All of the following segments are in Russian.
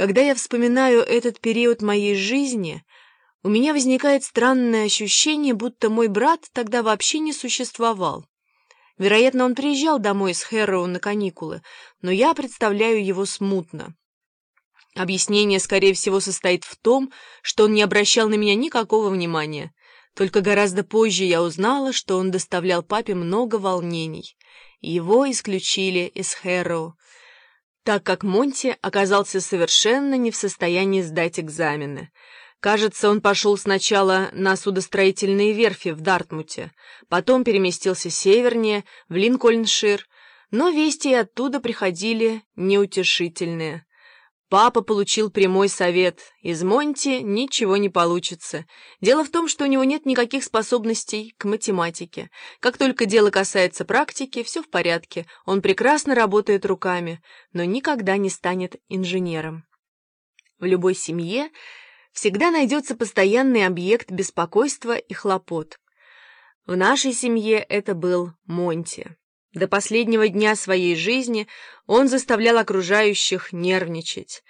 Когда я вспоминаю этот период моей жизни, у меня возникает странное ощущение, будто мой брат тогда вообще не существовал. Вероятно, он приезжал домой с Хэрроу на каникулы, но я представляю его смутно. Объяснение, скорее всего, состоит в том, что он не обращал на меня никакого внимания. Только гораздо позже я узнала, что он доставлял папе много волнений. Его исключили из Хэрроу, так как Монти оказался совершенно не в состоянии сдать экзамены. Кажется, он пошел сначала на судостроительные верфи в Дартмуте, потом переместился севернее, в Линкольншир, но вести оттуда приходили неутешительные. Папа получил прямой совет. Из Монти ничего не получится. Дело в том, что у него нет никаких способностей к математике. Как только дело касается практики, все в порядке. Он прекрасно работает руками, но никогда не станет инженером. В любой семье всегда найдется постоянный объект беспокойства и хлопот. В нашей семье это был Монти. До последнего дня своей жизни он заставлял окружающих нервничать.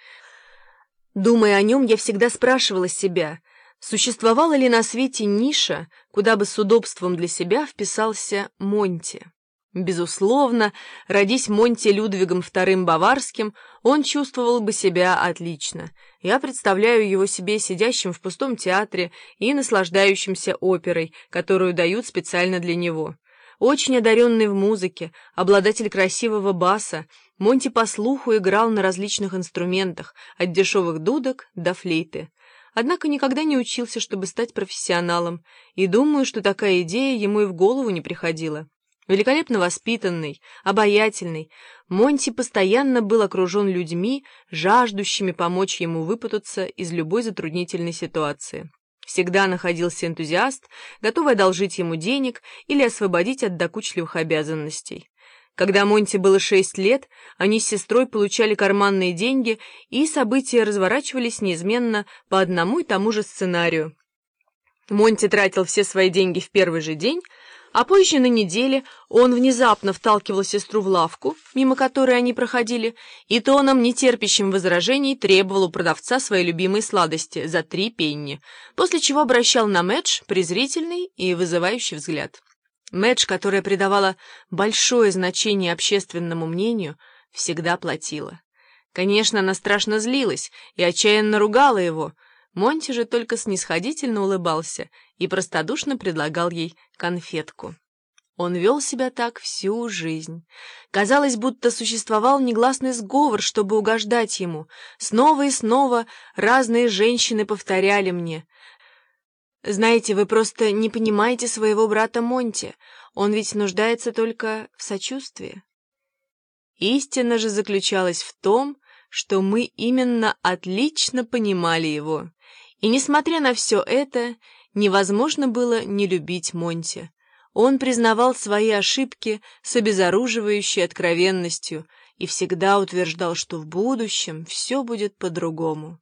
Думая о нем, я всегда спрашивала себя, существовала ли на свете ниша, куда бы с удобством для себя вписался Монти. Безусловно, родись Монти Людвигом II Баварским, он чувствовал бы себя отлично. Я представляю его себе сидящим в пустом театре и наслаждающимся оперой, которую дают специально для него. Очень одаренный в музыке, обладатель красивого баса, Монти по слуху играл на различных инструментах, от дешевых дудок до флейты. Однако никогда не учился, чтобы стать профессионалом, и думаю, что такая идея ему и в голову не приходила. Великолепно воспитанный, обаятельный, Монти постоянно был окружен людьми, жаждущими помочь ему выпутаться из любой затруднительной ситуации. Всегда находился энтузиаст, готовый одолжить ему денег или освободить от докучливых обязанностей. Когда Монти было шесть лет, они с сестрой получали карманные деньги, и события разворачивались неизменно по одному и тому же сценарию. Монти тратил все свои деньги в первый же день, а позже на неделе он внезапно вталкивал сестру в лавку, мимо которой они проходили, и тоном, нетерпящим возражений, требовал у продавца свои любимые сладости за три пенни, после чего обращал на Мэдж презрительный и вызывающий взгляд. Мэдж, которая придавала большое значение общественному мнению, всегда платила. Конечно, она страшно злилась и отчаянно ругала его, Монти же только снисходительно улыбался и простодушно предлагал ей конфетку. Он вел себя так всю жизнь. Казалось, будто существовал негласный сговор, чтобы угождать ему. Снова и снова разные женщины повторяли мне. «Знаете, вы просто не понимаете своего брата Монти. Он ведь нуждается только в сочувствии». Истина же заключалась в том, что мы именно отлично понимали его. И, несмотря на все это, невозможно было не любить Монти. Он признавал свои ошибки с обезоруживающей откровенностью и всегда утверждал, что в будущем все будет по-другому.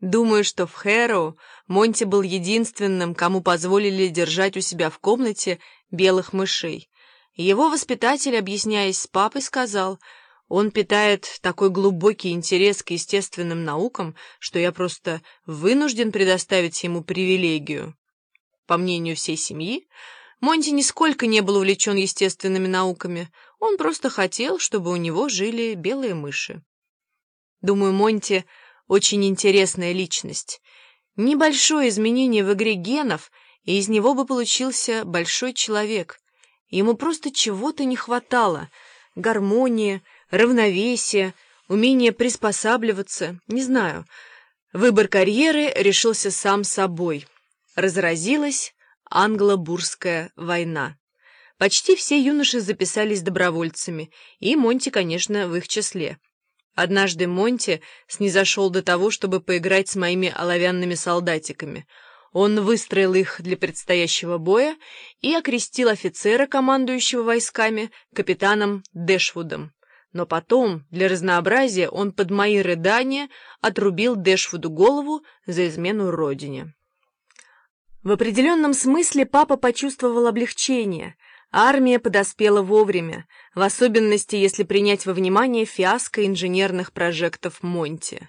Думаю, что в Хэроу Монти был единственным, кому позволили держать у себя в комнате белых мышей. Его воспитатель, объясняясь с папой, сказал — он питает такой глубокий интерес к естественным наукам, что я просто вынужден предоставить ему привилегию. По мнению всей семьи, Монти нисколько не был увлечен естественными науками, он просто хотел, чтобы у него жили белые мыши. Думаю, Монти очень интересная личность. Небольшое изменение в игре генов, и из него бы получился большой человек. Ему просто чего-то не хватало — гармонии, равновесие, умение приспосабливаться, не знаю. Выбор карьеры решился сам собой. Разразилась англо-бурская война. Почти все юноши записались добровольцами, и Монти, конечно, в их числе. Однажды Монти снизошел до того, чтобы поиграть с моими оловянными солдатиками. Он выстроил их для предстоящего боя и окрестил офицера, командующего войсками, капитаном Дэшвудом. Но потом, для разнообразия, он под мои рыдания отрубил Дэшвуду голову за измену родине. В определенном смысле папа почувствовал облегчение. Армия подоспела вовремя, в особенности если принять во внимание фиаско инженерных прожектов Монти.